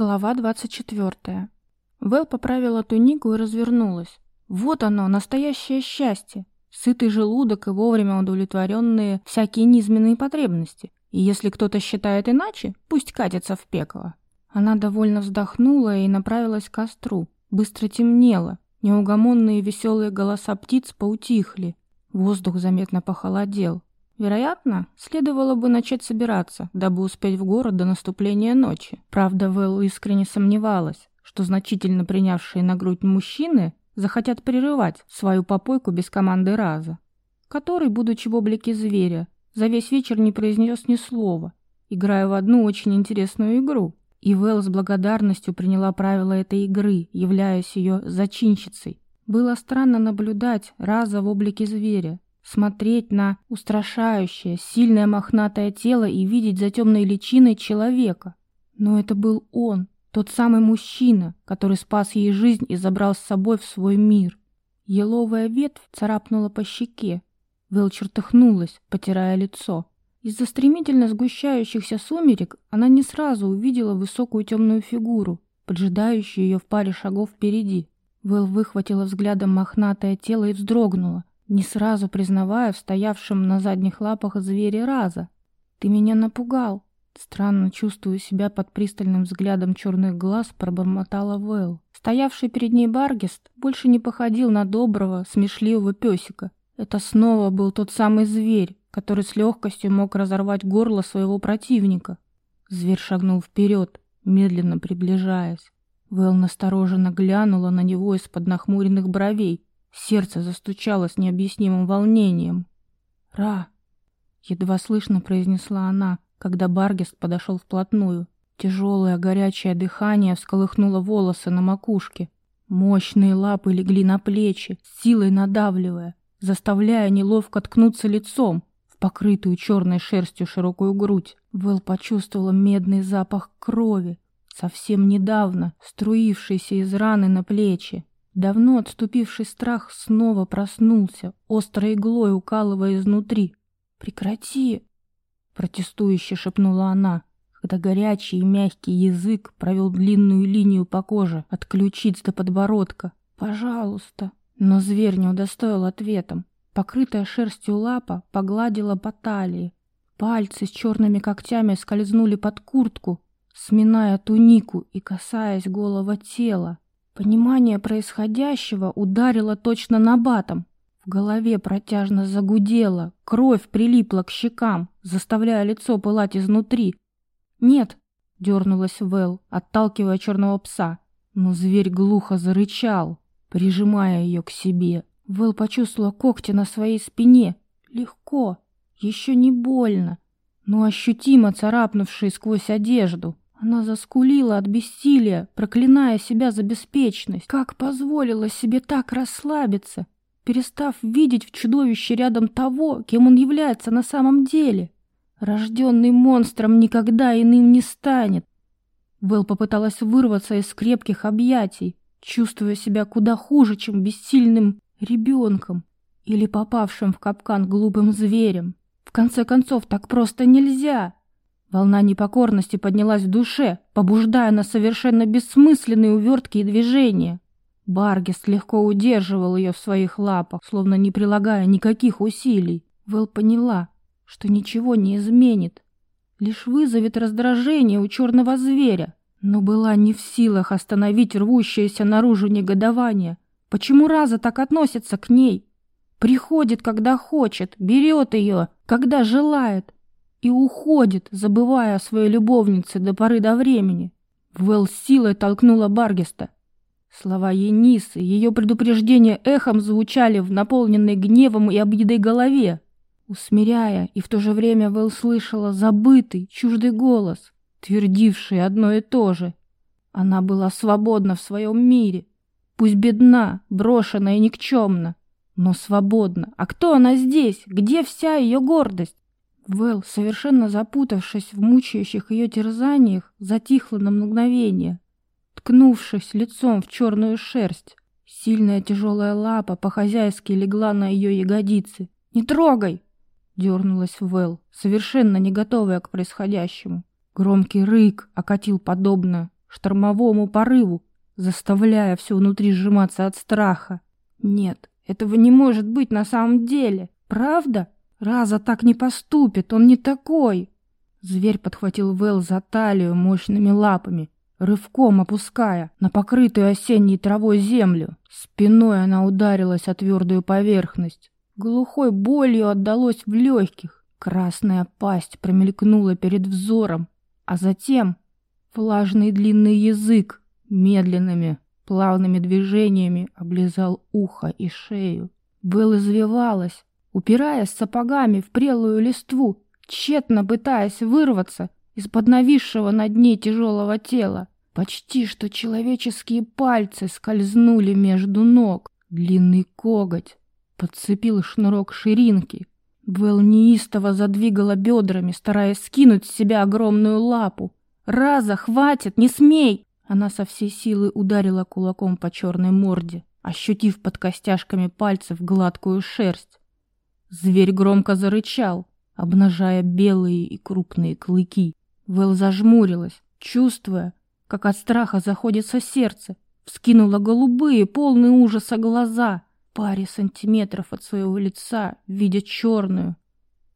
Глава 24. Вэл поправила тунику и развернулась. Вот оно, настоящее счастье. Сытый желудок и вовремя удовлетворенные всякие низменные потребности. И если кто-то считает иначе, пусть катится в пекло. Она довольно вздохнула и направилась к костру. Быстро темнело. Неугомонные веселые голоса птиц поутихли. Воздух заметно похолодел. Вероятно, следовало бы начать собираться, дабы успеть в город до наступления ночи. Правда, Вэл искренне сомневалась, что значительно принявшие на грудь мужчины захотят прерывать свою попойку без команды Раза, который, будучи в облике зверя, за весь вечер не произнес ни слова, играя в одну очень интересную игру. И Вэл с благодарностью приняла правила этой игры, являясь ее зачинщицей. Было странно наблюдать Раза в облике зверя, смотреть на устрашающее, сильное мохнатое тело и видеть за темной личиной человека. Но это был он, тот самый мужчина, который спас ей жизнь и забрал с собой в свой мир. Еловая ветвь царапнула по щеке. Вэл чертыхнулась, потирая лицо. Из-за стремительно сгущающихся сумерек она не сразу увидела высокую темную фигуру, поджидающую ее в паре шагов впереди. Вэл выхватила взглядом мохнатое тело и вздрогнула не сразу признавая в стоявшем на задних лапах звере раза. «Ты меня напугал!» Странно чувствуя себя под пристальным взглядом черных глаз, пробормотала Вэл. Стоявший перед ней Баргест больше не походил на доброго, смешливого песика. Это снова был тот самый зверь, который с легкостью мог разорвать горло своего противника. Зверь шагнул вперед, медленно приближаясь. Вэл настороженно глянула на него из-под нахмуренных бровей, Сердце застучало с необъяснимым волнением. «Ра!» — едва слышно произнесла она, когда Баргест подошел вплотную. Тяжелое горячее дыхание всколыхнуло волосы на макушке. Мощные лапы легли на плечи, силой надавливая, заставляя неловко ткнуться лицом в покрытую черной шерстью широкую грудь. Вэл почувствовала медный запах крови, совсем недавно струившийся из раны на плечи. Давно отступивший страх снова проснулся, острой иглой укалывая изнутри. «Прекрати!» — протестующе шепнула она, когда горячий и мягкий язык провел длинную линию по коже от ключиц до подбородка. «Пожалуйста!» Но зверь не удостоил ответом. Покрытая шерстью лапа погладила по талии. Пальцы с черными когтями скользнули под куртку, сминая тунику и касаясь голого тела. Понимание происходящего ударило точно на батом. В голове протяжно загудело, кровь прилипла к щекам, заставляя лицо пылать изнутри. «Нет!» — дернулась Вэл, отталкивая черного пса. Но зверь глухо зарычал, прижимая ее к себе. Вэл почувствовала когти на своей спине. Легко, еще не больно, но ощутимо царапнувшие сквозь одежду. Она заскулила от бессилия, проклиная себя за беспечность. Как позволила себе так расслабиться, перестав видеть в чудовище рядом того, кем он является на самом деле? Рожденный монстром никогда иным не станет. Вэл попыталась вырваться из крепких объятий, чувствуя себя куда хуже, чем бессильным ребенком или попавшим в капкан глупым зверем. В конце концов, так просто нельзя. Волна непокорности поднялась в душе, побуждая на совершенно бессмысленные увертки и движения. Баргест легко удерживал ее в своих лапах, словно не прилагая никаких усилий. Вэл поняла, что ничего не изменит, лишь вызовет раздражение у черного зверя, но была не в силах остановить рвущееся наружу негодование. Почему Раза так относится к ней? Приходит, когда хочет, берет ее, когда желает, и уходит, забывая о своей любовнице до поры до времени. Вэл силой толкнула Баргеста. Слова Енисы, ее предупреждения эхом звучали в наполненной гневом и обидой голове. Усмиряя, и в то же время Вэл слышала забытый, чуждый голос, твердивший одно и то же. Она была свободна в своем мире, пусть бедна, брошена и никчемна, но свободна. А кто она здесь? Где вся ее гордость? Вэл, совершенно запутавшись в мучающих ее терзаниях, затихла на мгновение, ткнувшись лицом в черную шерсть. Сильная тяжелая лапа по-хозяйски легла на ее ягодицы. «Не трогай!» — дернулась Вэл, совершенно не готовая к происходящему. Громкий рык окатил подобно штормовому порыву, заставляя все внутри сжиматься от страха. Нет, этого не может быть на самом деле. Правда? Раза так не поступит, он не такой. Зверь подхватил Вэл за талию мощными лапами, рывком опуская на покрытую осенней травой землю. Спиной она ударилась о твердую поверхность. Глухой болью отдалось в легких. Красная пасть промелькнула перед взором, а затем влажный длинный язык медленными, плавными движениями облизал ухо и шею. Вэл извивалась, упираясь сапогами в прелую листву, тщетно пытаясь вырваться из-под нависшего над ней тяжелого тела. Почти что человеческие пальцы скользнули между ног. Длинный коготь подцепил шнурок ширинки. Вэл неистово задвигала бедрами, стараясь скинуть с себя огромную лапу. «Раза, хватит, не смей!» Она со всей силы ударила кулаком по черной морде, ощутив под костяшками пальцев гладкую шерсть. Зверь громко зарычал, обнажая белые и крупные клыки. Вэл зажмурилась, чувствуя, как от страха заходится сердце, вскинула голубые, полные ужаса глаза, паре сантиметров от своего лица, видя черную,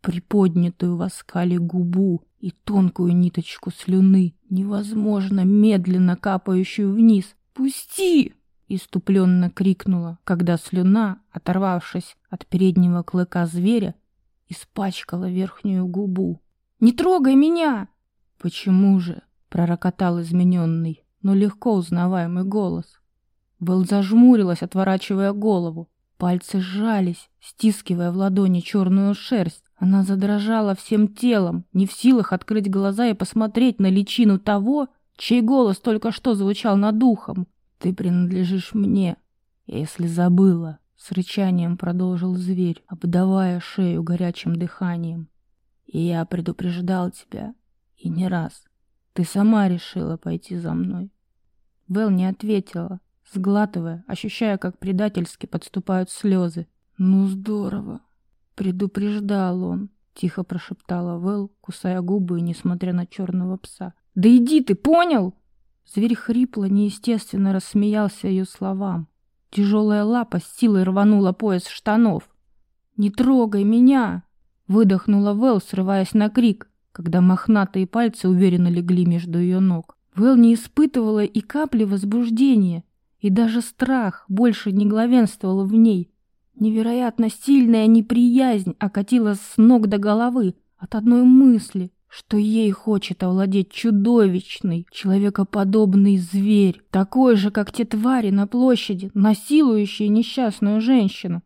приподнятую в оскале губу и тонкую ниточку слюны, невозможно медленно капающую вниз. «Пусти!» — иступленно крикнула, когда слюна, оторвавшись от переднего клыка зверя, испачкала верхнюю губу. «Не трогай меня!» «Почему же?» пророкотал измененный, но легко узнаваемый голос. Белл зажмурилась, отворачивая голову. Пальцы сжались, стискивая в ладони черную шерсть. Она задрожала всем телом, не в силах открыть глаза и посмотреть на личину того, чей голос только что звучал над ухом. «Ты принадлежишь мне, если забыла», — с рычанием продолжил зверь, обдавая шею горячим дыханием. «И я предупреждал тебя, и не раз. Ты сама решила пойти за мной. Вэл не ответила, сглатывая, ощущая, как предательски подступают слезы. Ну здорово. Предупреждал он, тихо прошептала Вэл, кусая губы, несмотря на черного пса. Да иди ты, понял? Зверь хрипло, неестественно рассмеялся ее словам. Тяжелая лапа с силой рванула пояс штанов. «Не трогай меня!» — выдохнула Вэл, срываясь на крик когда мохнатые пальцы уверенно легли между ее ног. Вэл не испытывала и капли возбуждения, и даже страх больше не главенствовал в ней. Невероятно сильная неприязнь окатила с ног до головы от одной мысли, что ей хочет овладеть чудовищный, человекоподобный зверь, такой же, как те твари на площади, насилующие несчастную женщину.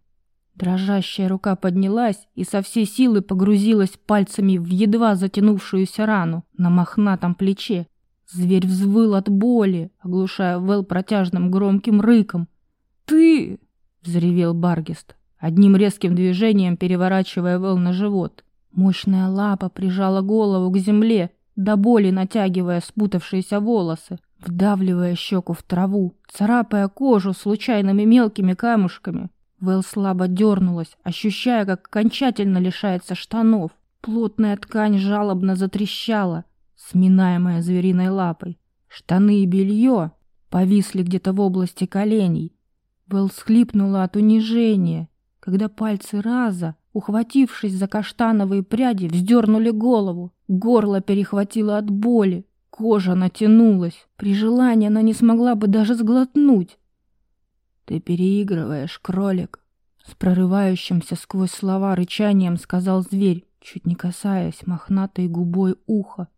Дрожащая рука поднялась и со всей силы погрузилась пальцами в едва затянувшуюся рану на мохнатом плече. Зверь взвыл от боли, оглушая Вэл протяжным громким рыком. «Ты!» — взревел Баргист, одним резким движением переворачивая Вэл на живот. Мощная лапа прижала голову к земле, до боли натягивая спутавшиеся волосы, вдавливая щеку в траву, царапая кожу случайными мелкими камушками. Вэл слабо дернулась, ощущая, как окончательно лишается штанов. Плотная ткань жалобно затрещала, сминаемая звериной лапой. Штаны и белье повисли где-то в области коленей. Вэл схлипнула от унижения, когда пальцы раза, ухватившись за каштановые пряди, вздернули голову. Горло перехватило от боли, кожа натянулась. При желании она не смогла бы даже сглотнуть. «Ты переигрываешь, кролик!» С прорывающимся сквозь слова рычанием сказал зверь, чуть не касаясь мохнатой губой уха.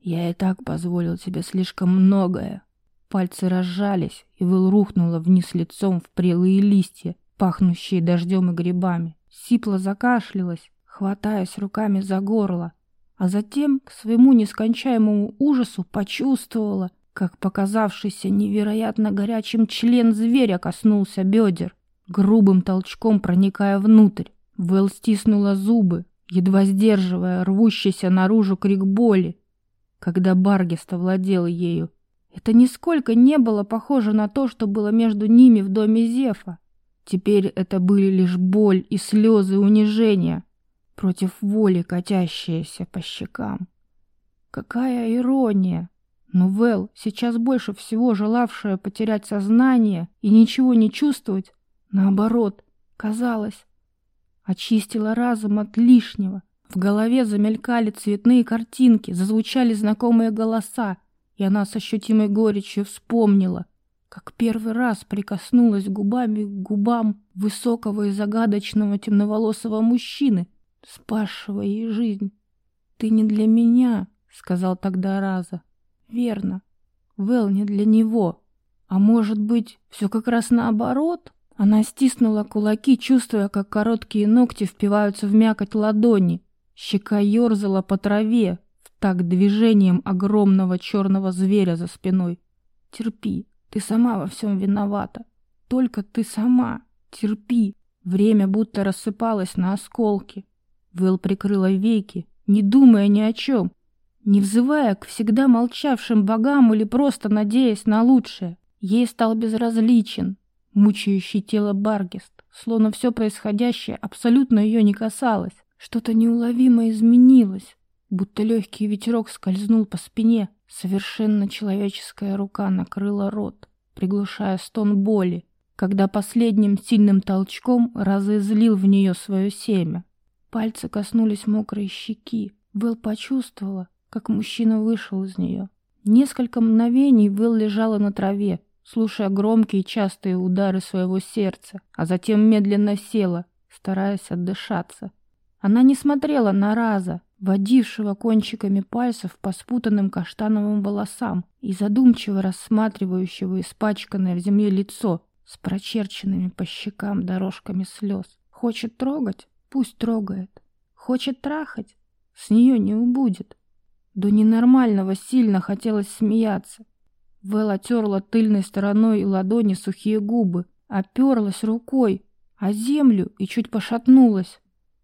«Я и так позволил тебе слишком многое!» Пальцы разжались, и Выл рухнула вниз лицом в прелые листья, пахнущие дождем и грибами. Сипла закашлялась, хватаясь руками за горло, а затем, к своему нескончаемому ужасу, почувствовала — как показавшийся невероятно горячим член зверя коснулся бедер, грубым толчком проникая внутрь. Вэл стиснула зубы, едва сдерживая рвущийся наружу крик боли, когда Баргест овладел ею. Это нисколько не было похоже на то, что было между ними в доме Зефа. Теперь это были лишь боль и слезы унижения против воли, катящиеся по щекам. Какая ирония! Но Вэл, сейчас больше всего желавшая потерять сознание и ничего не чувствовать, наоборот, казалось, очистила разум от лишнего. В голове замелькали цветные картинки, зазвучали знакомые голоса, и она с ощутимой горечью вспомнила, как первый раз прикоснулась губами к губам высокого и загадочного темноволосого мужчины, спасшего ей жизнь. «Ты не для меня», — сказал тогда Раза. «Верно. Вэл не для него. А может быть, все как раз наоборот?» Она стиснула кулаки, чувствуя, как короткие ногти впиваются в мякоть ладони. Щека ерзала по траве, в такт движением огромного черного зверя за спиной. «Терпи, ты сама во всем виновата. Только ты сама. Терпи. Время будто рассыпалось на осколки. Вэл прикрыла веки, не думая ни о чем, не взывая к всегда молчавшим богам или просто надеясь на лучшее. Ей стал безразличен, мучающий тело Баргест, словно все происходящее абсолютно ее не касалось. Что-то неуловимо изменилось, будто легкий ветерок скользнул по спине, Совершенно человеческая рука накрыла рот, приглушая стон боли, когда последним сильным толчком разозлил в нее свое семя. Пальцы коснулись мокрой щеки. Вэл почувствовала, как мужчина вышел из нее. Несколько мгновений Вэл лежала на траве, слушая громкие частые удары своего сердца, а затем медленно села, стараясь отдышаться. Она не смотрела на Раза, водившего кончиками пальцев по спутанным каштановым волосам и задумчиво рассматривающего испачканное в земле лицо с прочерченными по щекам дорожками слез. Хочет трогать? Пусть трогает. Хочет трахать? С нее не убудет. До ненормального сильно хотелось смеяться. Вэл отерла тыльной стороной ладони сухие губы, оперлась рукой о землю и чуть пошатнулась,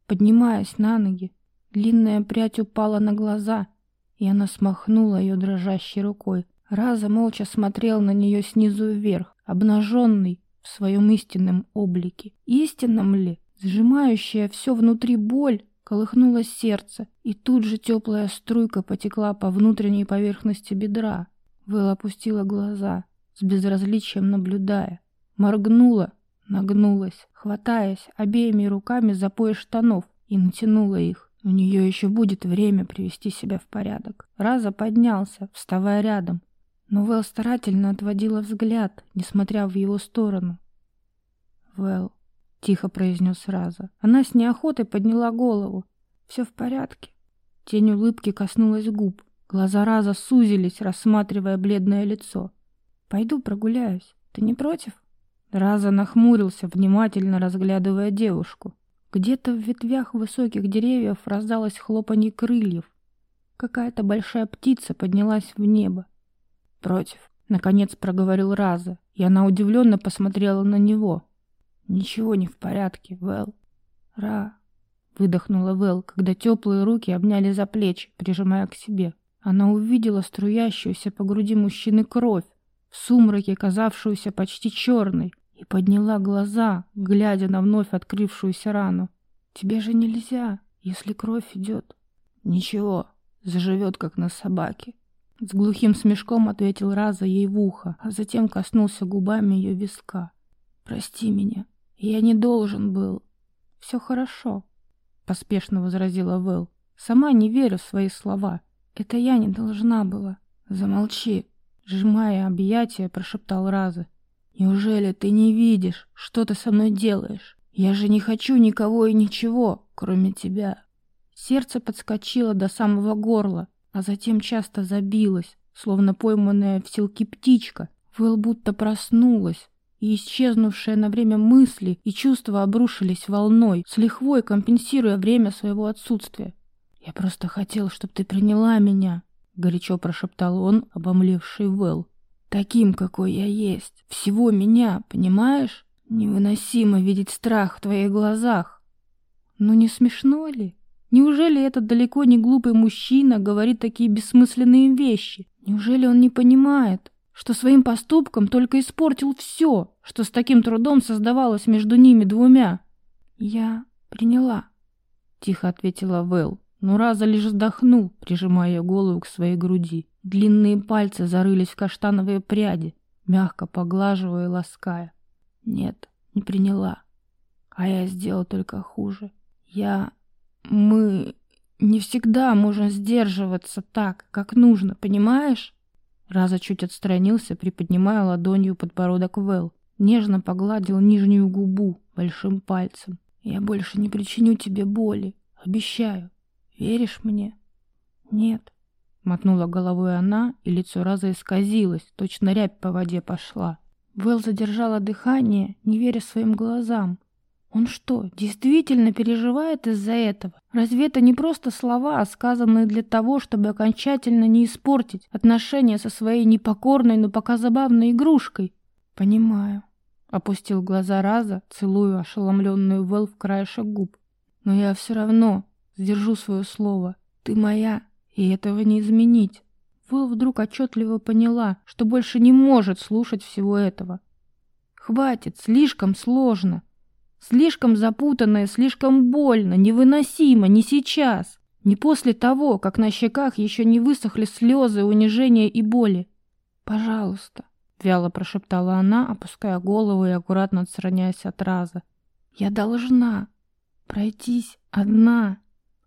поднимаясь на ноги. Длинная прядь упала на глаза, и она смахнула ее дрожащей рукой. Раза молча смотрел на нее снизу вверх, обнаженный в своем истинном облике. Истинном ли? Сжимающая все внутри боль колыхнулось сердце, и тут же теплая струйка потекла по внутренней поверхности бедра. Вэл опустила глаза, с безразличием наблюдая. Моргнула, нагнулась, хватаясь обеими руками за пояс штанов и натянула их. У нее еще будет время привести себя в порядок. Раза поднялся, вставая рядом, но Вэл старательно отводила взгляд, несмотря в его сторону. «Вэл», — тихо произнес Раза. Она с неохотой подняла голову. «Все в порядке». Тень улыбки коснулась губ. Глаза Раза сузились, рассматривая бледное лицо. «Пойду прогуляюсь. Ты не против?» Раза нахмурился, внимательно разглядывая девушку. Где-то в ветвях высоких деревьев раздалось хлопанье крыльев. Какая-то большая птица поднялась в небо. «Против», — наконец проговорил Раза, и она удивленно посмотрела на него. «Ничего не в порядке, Вэл». «Ра», — выдохнула Вэл, когда теплые руки обняли за плечи, прижимая к себе. Она увидела струящуюся по груди мужчины кровь, в сумраке казавшуюся почти черной, и подняла глаза, глядя на вновь открывшуюся рану. «Тебе же нельзя, если кровь идет». «Ничего, заживет, как на собаке». С глухим смешком ответил Раза ей в ухо, а затем коснулся губами ее виска. «Прости меня, я не должен был». «Все хорошо», — поспешно возразила Вэл. «Сама не верю в свои слова. Это я не должна была». «Замолчи», — сжимая объятия, прошептал Раза. Неужели ты не видишь, что ты со мной делаешь? Я же не хочу никого и ничего, кроме тебя. Сердце подскочило до самого горла, а затем часто забилось, словно пойманная в силке птичка. Вэл будто проснулась, и исчезнувшие на время мысли и чувства обрушились волной, с лихвой компенсируя время своего отсутствия. «Я просто хотел, чтобы ты приняла меня», — горячо прошептал он, обомлевший Вэл. Таким, какой я есть. Всего меня, понимаешь? Невыносимо видеть страх в твоих глазах. Ну не смешно ли? Неужели этот далеко не глупый мужчина говорит такие бессмысленные вещи? Неужели он не понимает, что своим поступком только испортил все, что с таким трудом создавалось между ними двумя? Я приняла, тихо ответила Вэл, но Раза лишь вздохнул, прижимая голову к своей груди. Длинные пальцы зарылись в каштановые пряди, мягко поглаживая и лаская. Нет, не приняла. А я сделал только хуже. Я... Мы... Не всегда можем сдерживаться так, как нужно, понимаешь? Раза чуть отстранился, приподнимая ладонью подбородок Вэл. Нежно погладил нижнюю губу большим пальцем. «Я больше не причиню тебе боли. Обещаю. Веришь мне?» «Нет», — мотнула головой она, и лицо Раза исказилось, точно рябь по воде пошла. Вэл задержала дыхание, не веря своим глазам. Он что, действительно переживает из-за этого? Разве это не просто слова, сказанные для того, чтобы окончательно не испортить отношения со своей непокорной, но пока забавной игрушкой? Понимаю. Опустил глаза Раза, целую ошеломленную Вэл в краешек губ. Но я все равно сдержу свое слово. Ты моя, и этого не изменить. Вэл вдруг отчетливо поняла, что больше не может слушать всего этого. Хватит, слишком сложно. Слишком запутанно и слишком больно, невыносимо, не сейчас. Не после того, как на щеках еще не высохли слезы, унижения и боли. «Пожалуйста», — вяло прошептала она, опуская голову и аккуратно отстраняясь от Раза. «Я должна пройтись одна».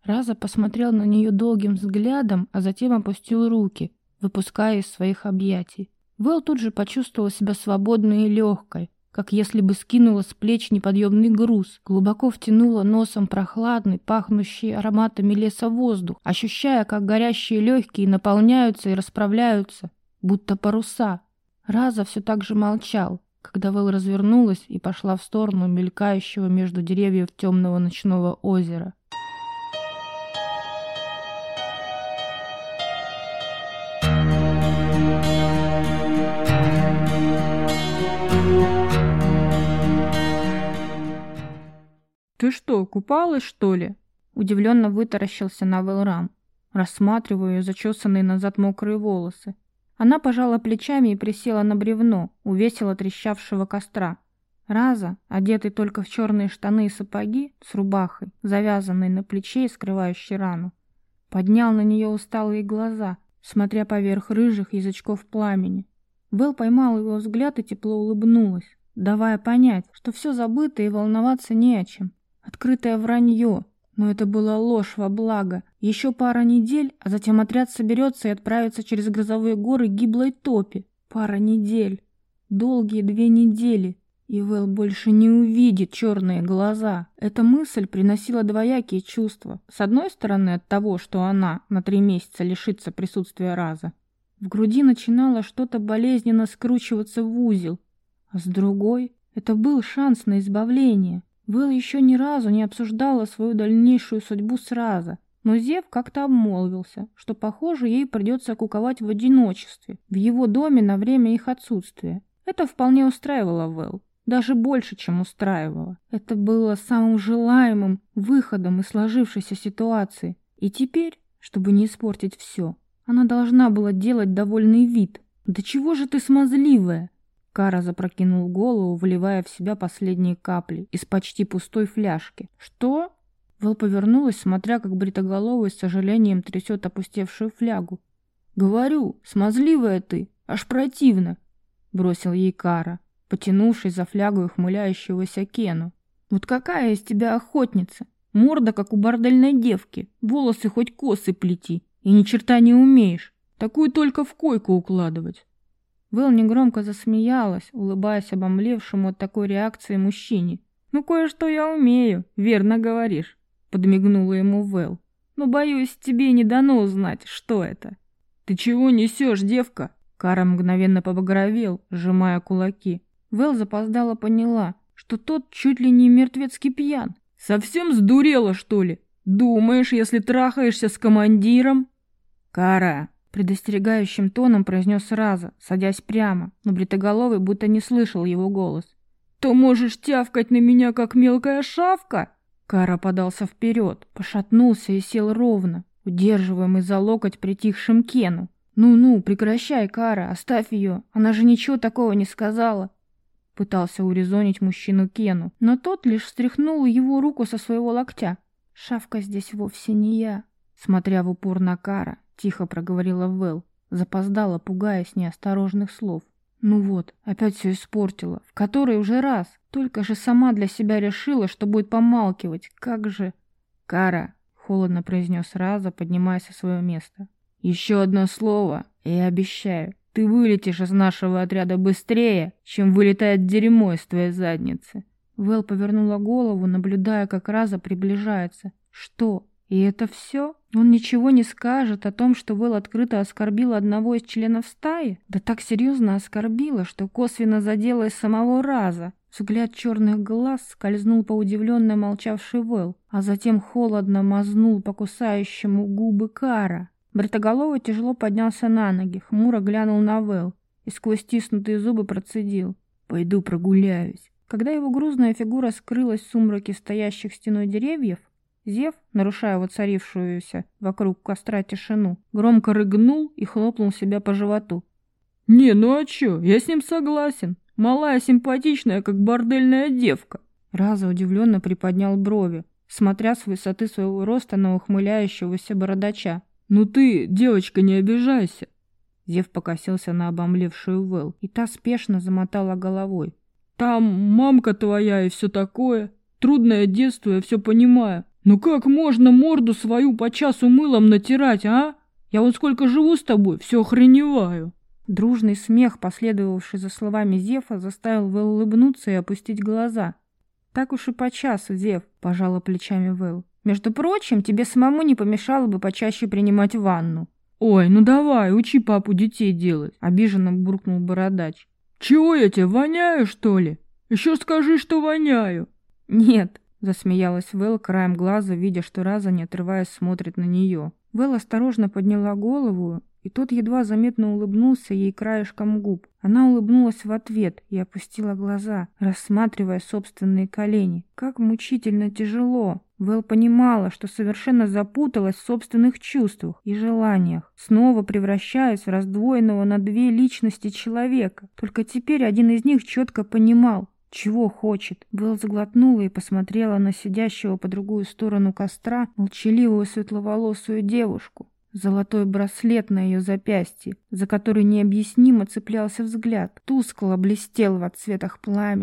Раза посмотрел на нее долгим взглядом, а затем опустил руки, выпуская из своих объятий. Вэл тут же почувствовала себя свободной и легкой, как если бы скинула с плеч неподъемный груз, глубоко втянула носом прохладный, пахнущий ароматами леса воздух, ощущая, как горящие легкие наполняются и расправляются, будто паруса. Раза все так же молчал, когда Вэл развернулась и пошла в сторону мелькающего между деревьев темного ночного озера. «Ты что, купалась, что ли?» Удивленно вытаращился на Велрам, рассматривая ее зачесанные назад мокрые волосы. Она пожала плечами и присела на бревно, увесила трещавшего костра. Раза, одетый только в черные штаны и сапоги, с рубахой, завязанной на плече и скрывающей рану, поднял на нее усталые глаза, смотря поверх рыжих язычков пламени. Вэл поймал его взгляд и тепло улыбнулась, давая понять, что все забыто и волноваться не о чем. Открытое вранье. Но это была ложь во благо. Еще пара недель, а затем отряд соберется и отправится через грозовые горы гиблой топи. Пара недель. Долгие две недели. И Вэл больше не увидит черные глаза. Эта мысль приносила двоякие чувства. С одной стороны от того, что она на три месяца лишится присутствия раза. В груди начинало что-то болезненно скручиваться в узел. А с другой, это был шанс на избавление. Вэл еще ни разу не обсуждала свою дальнейшую судьбу сразу, но Зев как-то обмолвился, что, похоже, ей придется куковать в одиночестве, в его доме на время их отсутствия. Это вполне устраивало Вэл, даже больше, чем устраивало. Это было самым желаемым выходом из сложившейся ситуации. И теперь, чтобы не испортить все, она должна была делать довольный вид. «Да чего же ты смазливая?» Кара запрокинул голову, вливая в себя последние капли из почти пустой фляжки. «Что?» Вэл повернулась, смотря, как бритоголовый с сожалением трясет опустевшую флягу. «Говорю, смазливая ты, аж противно!» Бросил ей Кара, потянувшись за флягу ухмыляющегося Кену. «Вот какая из тебя охотница! Морда, как у бордельной девки, волосы хоть косы плети, и ни черта не умеешь. Такую только в койку укладывать. Вэл негромко засмеялась, улыбаясь обомлевшему от такой реакции мужчине. «Ну, кое-что я умею, верно говоришь», — подмигнула ему Вэл. «Но, боюсь, тебе не дано узнать, что это». «Ты чего несешь, девка?» Кара мгновенно побагровел, сжимая кулаки. Вэл запоздала поняла, что тот чуть ли не мертвецкий пьян. «Совсем сдурела, что ли? Думаешь, если трахаешься с командиром?» «Кара, Предостерегающим тоном произнес сразу, садясь прямо, но Бритоголовый будто не слышал его голос. «То можешь тявкать на меня, как мелкая шавка?» Кара подался вперед, пошатнулся и сел ровно, удерживаемый за локоть притихшим Кену. «Ну-ну, прекращай, Кара, оставь ее, она же ничего такого не сказала!» Пытался урезонить мужчину Кену, но тот лишь встряхнул его руку со своего локтя. «Шавка здесь вовсе не я», смотря в упор на Кара, тихо проговорила Вэл. запоздала, пугаясь неосторожных слов. Ну вот, опять все испортила. В который уже раз. Только же сама для себя решила, что будет помалкивать. Как же... Кара, холодно произнес Раза, поднимаясь со своего места. Еще одно слово, и обещаю, ты вылетишь из нашего отряда быстрее, чем вылетает дерьмо из твоей задницы. Вэл повернула голову, наблюдая, как Раза приближается. Что? И это все? Он ничего не скажет о том, что Вэл открыто оскорбила одного из членов стаи? Да так серьезно оскорбила, что косвенно задела из самого Раза. Взгляд черных глаз скользнул по удивленно молчавшей Вэл, а затем холодно мазнул по кусающему губы Кара. Бритоголовый тяжело поднялся на ноги, хмуро глянул на Вэл и сквозь стиснутые зубы процедил. «Пойду прогуляюсь». Когда его грузная фигура скрылась в сумраке стоящих стеной деревьев, Зев, нарушая воцарившуюся вокруг костра тишину, громко рыгнул и хлопнул себя по животу. «Не, ну а чё, я с ним согласен. Малая симпатичная, как бордельная девка». Раза удивленно приподнял брови, смотря с высоты своего роста на ухмыляющегося бородача. «Ну ты, девочка, не обижайся!» Зев покосился на обомлевшую Вэл, и та спешно замотала головой. «Там мамка твоя и все такое. Трудное детство, я все понимаю. Ну как можно морду свою по часу мылом натирать, а? Я вот сколько живу с тобой, все охреневаю. Дружный смех, последовавший за словами Зефа, заставил Вэл улыбнуться и опустить глаза. «Так уж и по часу, Зев», — пожала плечами Вэл. «Между прочим, тебе самому не помешало бы почаще принимать ванну». «Ой, ну давай, учи папу детей делать», — обиженно буркнул бородач. «Чего я тебе, воняю, что ли? Еще скажи, что воняю». «Нет, Засмеялась Вэл краем глаза, видя, что Раза, не отрываясь, смотрит на нее. Вэл осторожно подняла голову, и тот едва заметно улыбнулся ей краешком губ. Она улыбнулась в ответ и опустила глаза, рассматривая собственные колени. Как мучительно тяжело. Вэл понимала, что совершенно запуталась в собственных чувствах и желаниях, снова превращаясь в раздвоенного на две личности человека. Только теперь один из них четко понимал, чего хочет? Белл заглотнула и посмотрела на сидящего по другую сторону костра молчаливую светловолосую девушку. Золотой браслет на ее запястье, за который необъяснимо цеплялся взгляд, тускло блестел в отцветах пламени.